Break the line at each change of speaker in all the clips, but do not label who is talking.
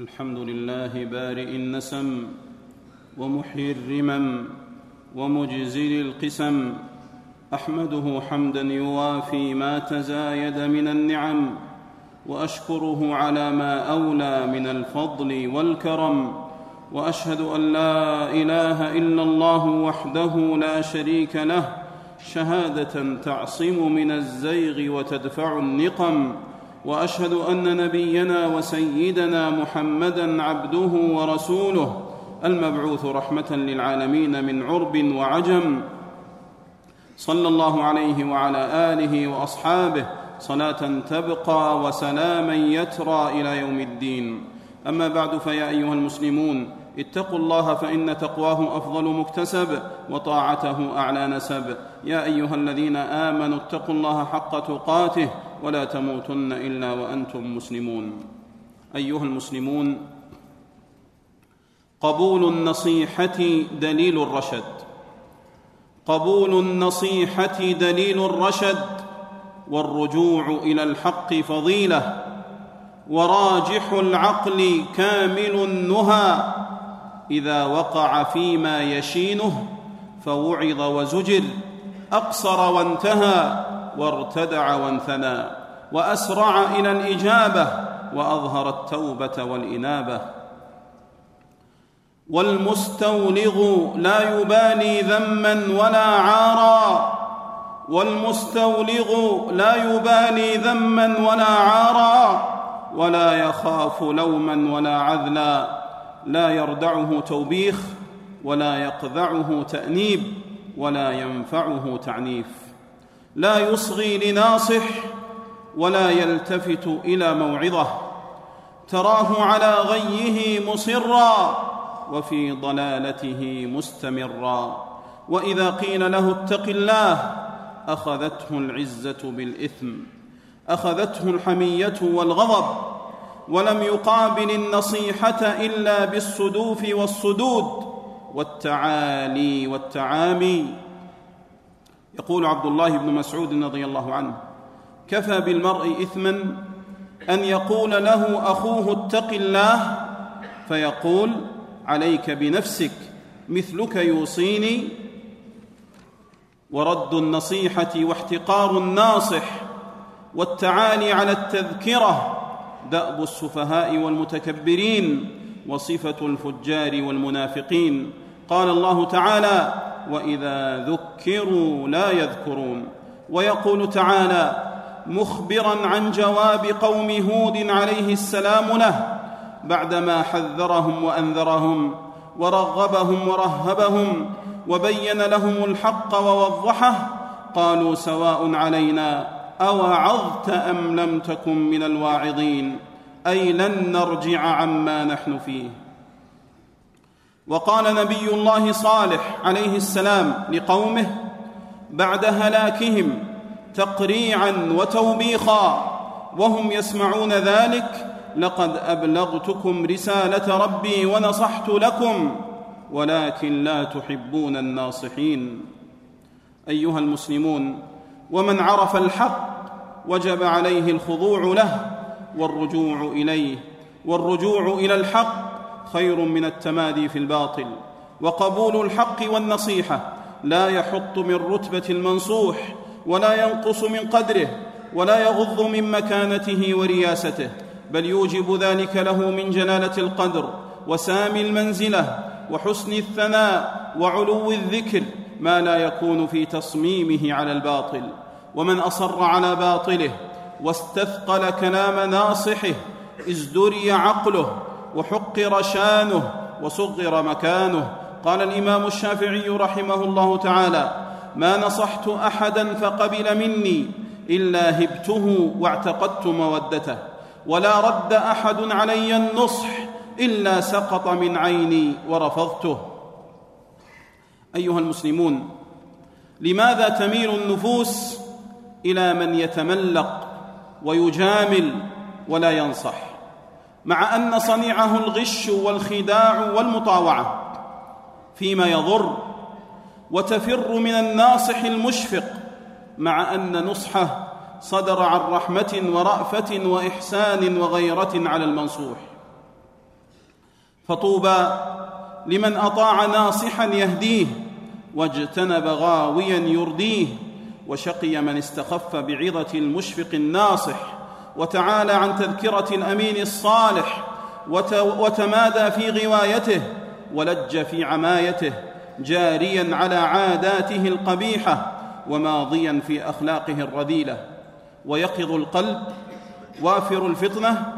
الحمد لله بارئ النسم ومحيي الرمم ومجزل القسم أحمده حمدا يوافي ما تزايد من النعم وأشكره على ما أولى من الفضل والكرم وأشهد أن لا إله إلا الله وحده لا شريك له شهادة تعصم من الزيغ وتدفع النقم وأشهد أن نبينا وسيدنا محمدا عبده ورسوله المبعوث رحمة للعالمين من عرب وعجم. صلى الله عليه وعلى آله وأصحابه. صلاة تبقى وسلاما يترى إلى يوم الدين. أما بعد فيا أيها المسلمون اتقوا الله فإن تقواه أفضل مكتسب وطاعته أعلى نسب. يا أيها الذين آمنوا اتقوا الله حق تقاته ولا تموتن إلا وأنتم مسلمون. أيها المسلمون قبول النصيحة دليل الرشد. قبول النصيحة دليل الرشد. والرجوع إلى الحق فضيلة. وراجح العقل كامل النهى. إذا وقع فيما يشينه فوعظ وزجر أقصر وانتهى وارتدع وانثنى وأسرع إلى الإجابة وأظهر التوبة والإنابة. والمستولغ لا يبالي ذما ولا عارا والمستولغ لا يبالي ذما ولا عارا ولا يخاف لوما ولا عذلا. لا يردعه توبيخ ولا يقذعه تأنيب ولا ينفعه تعنيف. لا يصغي لناصح ولا يلتفت إلى موعظة. تراه على غيه مصرا وفي ضلالته مستمرا. وإذا قيل له اتق الله أخذته العزة بالإثم. أخذته الحمية والغضب. ولم يقابل النصيحة إلا بالصدوف والصدود والتعالي والتعامي. يقول عبد الله بن مسعود رضي الله عنه كفى بالمرء اثما أن يقول له أخوه اتق الله فيقول عليك بنفسك مثلك يوصيني ورد النصيحة واحتقار الناصح والتعالي على التذكرة دأب السفهاء والمتكبرين وصفة الفجار والمنافقين. قال الله تعالى وإذا ذكروا لا يذكرون. ويقول تعالى مخبرا عن جواب قوم هود عليه السلام له بعدما حذرهم وأنذرهم ورغبهم ورهبهم وبين لهم الحق ووضحه قالوا سواء علينا أوعظت أم لم تكن من الواعظين؟ أي لن نرجع عما نحن فيه. وقال نبي الله صالح عليه السلام لقومه بعد هلاكهم تقريعا وتوبيخا وهم يسمعون ذلك لقد أبلغتكم رسالة ربي ونصحت لكم ولكن لا تحبون الناصحين. أيها المسلمون ومن عرف الحق وجب عليه الخضوع له والرجوع إليه والرجوع إلى الحق خير من التمادي في الباطل. وقبول الحق والنصيحة لا يحط من رتبة المنصوح ولا ينقص من قدره ولا يغض من مكانته ورياسته بل يوجب ذلك له من جلالة القدر وسامي المنزلة وحسن الثناء وعلو الذكر. ما لا يكون في تصميمه على الباطل ومن أصر على باطله واستثقل كلام ناصحه ازدري عقله وحقر شانه وصغر مكانه. قال الإمام الشافعي رحمه الله تعالى ما نصحت أحدا فقبل مني إلا هبته واعتقدت مودته ولا رد أحد علي النصح إلا سقط من عيني ورفضته. أيها المسلمون لماذا تميل النفوس إلى من يتملق ويجامل ولا ينصح؟ مع أن صنيعه الغش والخداع والمطاوعة فيما يضر وتفر من الناصح المشفق مع أن نصحه صدر عن رحمة ورأفة وإحسان وغيرة على المنصوح. فطوبى لمن أطاع ناصحا يهديه واجتنب غاويا يرديه وشقي من استخف بعظة المشفق الناصح وتعالى عن تذكرة الأمين الصالح وتمادى في غوايته ولج في عمايته جاريا على عاداته القبيحة وماضيا في أخلاقه الرذيلة ويقظ القلب وافر الفطنة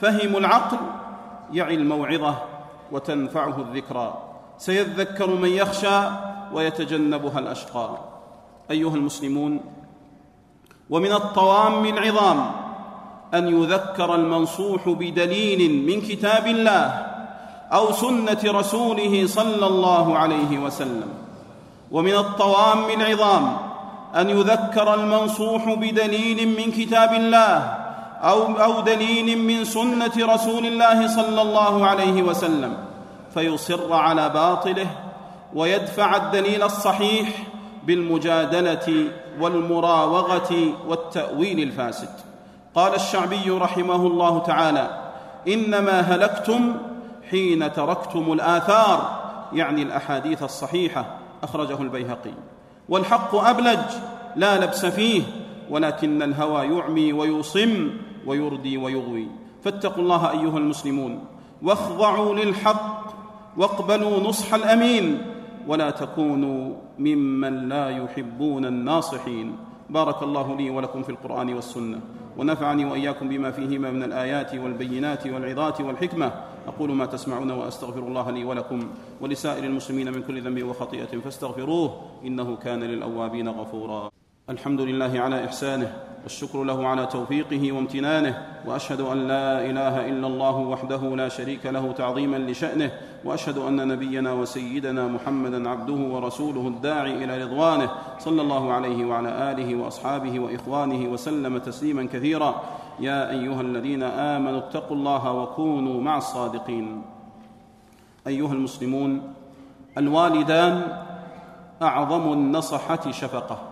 فهم العقل يعي الموعظة وتنفعه الذكرى. سيذكر من يخشى ويتجنبها الاشقى أيها المسلمون ومن الطوام العظام أن يذكر المنصوح بدليل من كتاب الله أو سنة رسوله صلى الله عليه وسلم. ومن الطوام العظام أن يذكر المنصوح بدليل من كتاب الله أو أو دليل من سنة رسول الله صلى الله عليه وسلم. فيصر على باطله ويدفع الدليل الصحيح بالمجادلة والمراوغة والتأويل الفاسد. قال الشعبي رحمه الله تعالى إنما هلكتم حين تركتم الآثار يعني الأحاديث الصحيحة أخرجه البيهقي. والحق أبلج لا لبس فيه ولكن الهوى يعمي ويصم ويردي ويغوي. فاتقوا الله أيها المسلمون. واخضعوا للحق واقبلوا نصح الأمين ولا تكونوا ممن لا يحبون الناصحين. بارك الله لي ولكم في القرآن والسنة ونفعني وإياكم بما فيهما من الآيات والبينات والعظات والحكمة. أقول ما تسمعون وأستغفر الله لي ولكم ولسائر المسلمين من كل ذنب وخطيئة فاستغفروه إنه كان للأوابين غفورا. الحمد لله على إحسانه والشكر له على توفيقه وامتنانه وأشهد أن لا إله إلا الله وحده لا شريك له تعظيما لشأنه وأشهد أن نبينا وسيدنا محمدا عبده ورسوله الداعي إلى رضوانه صلى الله عليه وعلى آله وأصحابه وإخوانه وسلم تسليما كثيرا. يا أيها الذين آمنوا اتقوا الله وكونوا مع الصادقين. أيها المسلمون الوالدان أعظم النصحة شفقة.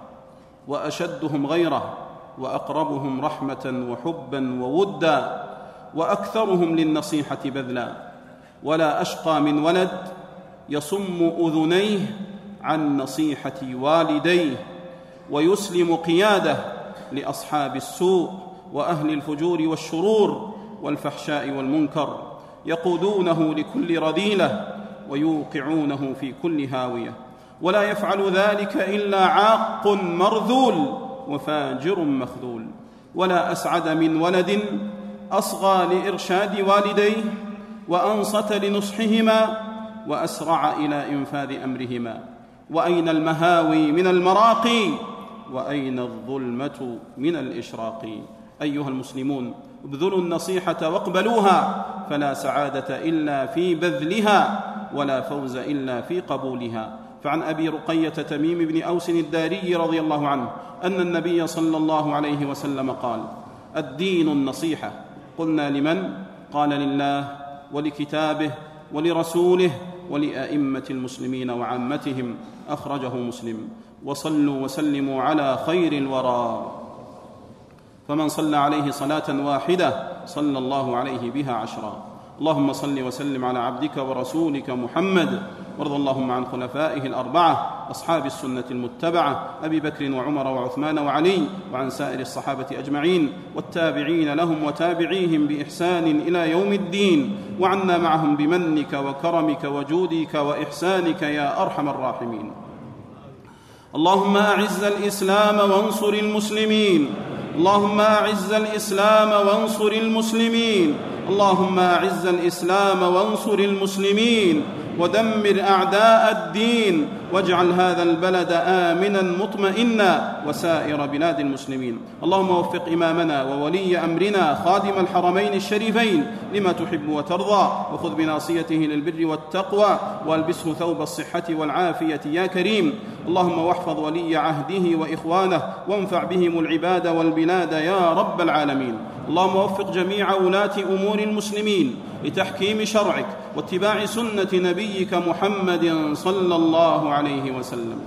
وأشدهم غيره وأقربهم رحمة وحبا وودا وأكثرهم للنصيحة بذلا. ولا أشقى من ولد يصم أذنيه عن نصيحة والديه ويسلم قياده لأصحاب السوء وأهل الفجور والشرور والفحشاء والمنكر يقودونه لكل رذيلة ويوقعونه في كل هاوية. ولا يفعل ذلك إلا عاق مرذول وفاجر مخذول. ولا أسعد من ولد أصغى لإرشاد والديه وأنصت لنصحهما وأسرع إلى إنفاذ أمرهما. وأين المهاوي من المراقي وأين الظلمة من الإشراق؟ أيها المسلمون ابذلوا النصيحة واقبلوها فلا سعادة إلا في بذلها ولا فوز إلا في قبولها. فعن أبي رقية تميم بن أوس الداري رضي الله عنه أن النبي صلى الله عليه وسلم قال الدين النصيحة. قلنا لمن؟ قال لله ولكتابه ولرسوله ولأئمة المسلمين وعامتهم. أخرجه مسلم. وصلوا وسلموا على خير الورى. فمن صلى عليه صلاة واحدة صلى الله عليه بها عشرا. اللهم صل وسلم على عبدك ورسولك محمد وارض اللهم عن خلفائه الأربعة أصحاب السنة المتبعة أبي بكر وعمر وعثمان وعلي وعن سائر الصحابة أجمعين والتابعين لهم وتابعيهم بإحسان إلى يوم الدين وعنا معهم بمنك وكرمك وجودك وإحسانك يا أرحم الراحمين. اللهم أعز الإسلام وانصر المسلمين. اللهم أعز الإسلام وانصر المسلمين. اللهم أعز الإسلام وانصر المسلمين. ودمر أعداء الدين واجعل هذا البلد آمنا مطمئنا وسائر بلاد المسلمين. اللهم وفق إمامنا وولي أمرنا خادم الحرمين الشريفين لما تحب وترضى وخذ بناصيته للبر والتقوى والبسه ثوب الصحة والعافية يا كريم. اللهم واحفظ ولي عهده وإخوانه وانفع بهم العباد والبلاد يا رب العالمين. اللهم وفق جميع ولاة أمور المسلمين. لتحكيم شرعك واتباع سنة نبيك محمد صلى الله عليه وسلم.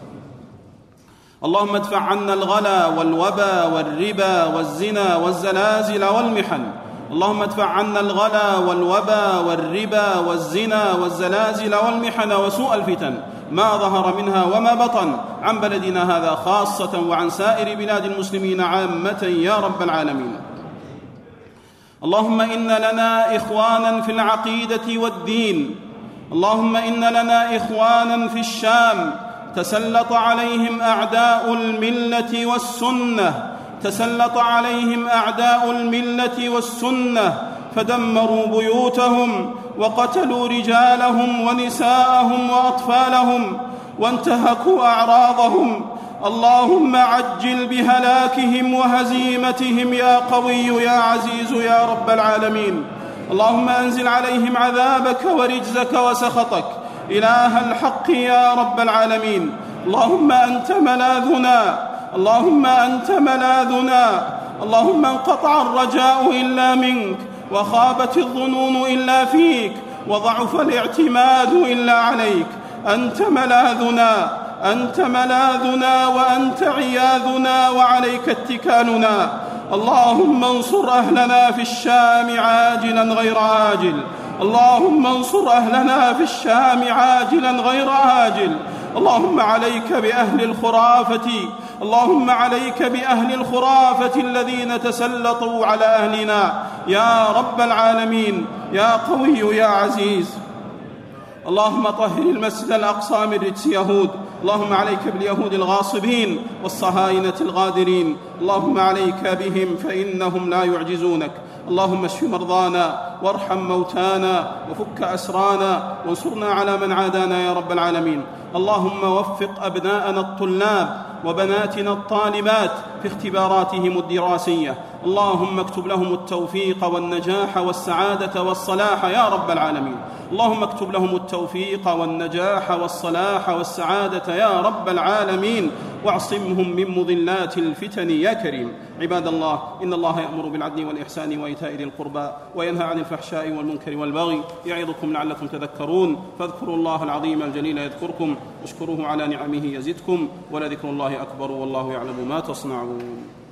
اللهم ادفع عنا الغلا والوبا والربا والزنا والزلازل والمحن. اللهم ادفع عنا الغلا والوبا والربا والزنا والزلازل والمحن وسوء الفتن ما ظهر منها وما بطن عن بلدنا هذا خاصة وعن سائر بلاد المسلمين عامة يا رب العالمين. اللهم إن لنا إخوانا في العقيدة والدين. اللهم إن لنا إخوانا في الشام. تسلط عليهم أعداء الملة والسنة. تسلط عليهم أعداء الملة والسنة. فدمروا بيوتهم وقتلوا رجالهم ونساءهم وأطفالهم وانتهكوا أعراضهم. اللهم عجل بهلاكهم وهزيمتهم يا قوي يا عزيز يا رب العالمين. اللهم أنزل عليهم عذابك ورجزك وسخطك. إله الحق يا رب العالمين. اللهم أنت ملاذنا. اللهم أنت ملاذنا. اللهم انقطع الرجاء إلا منك وخابت الظنون إلا فيك وضعف الاعتماد إلا عليك. أنت ملاذنا. أنت ملاذنا وأنت عياذنا وعليك اتكالنا. اللهم انصر أهلنا في الشام عاجلا غير عاجل. اللهم انصر أهلنا في الشام عاجلا غير عاجل. اللهم عليك بأهل الخرافة. اللهم عليك بأهل الخرافة الذين تسلطوا على أهلنا. يا رب العالمين يا قوي يا عزيز. اللهم طهر المسجد الأقصى من رجس يهود. اللهم عليك باليهود الغاصبين والصهاينة الغادرين. اللهم عليك بهم فإنهم لا يعجزونك. اللهم اشف مرضانا وارحم موتانا وفك أسرانا وانصرنا على من عادانا يا رب العالمين. اللهم وفق أبناءنا الطلاب وبناتنا الطالبات في اختباراتهم الدراسية. اللهم اكتب لهم التوفيق والنجاح والسعادة والصلاح يا رب العالمين. اللهم اكتب لهم التوفيق والنجاح والصلاح والسعادة يا رب العالمين. واعصمهم من مضلات الفتن يا كريم. عباد الله إن الله يأمر بالعدل والإحسان وإيتاء ذي القربى وينهى عن الفحشاء والمنكر والبغي يعظكم لعلكم تذكرون. فاذكروا الله العظيم الجليل يذكركم. واشكروه على نعمه يزدكم. ولذكر الله أكبر والله يعلم ما تصنعون.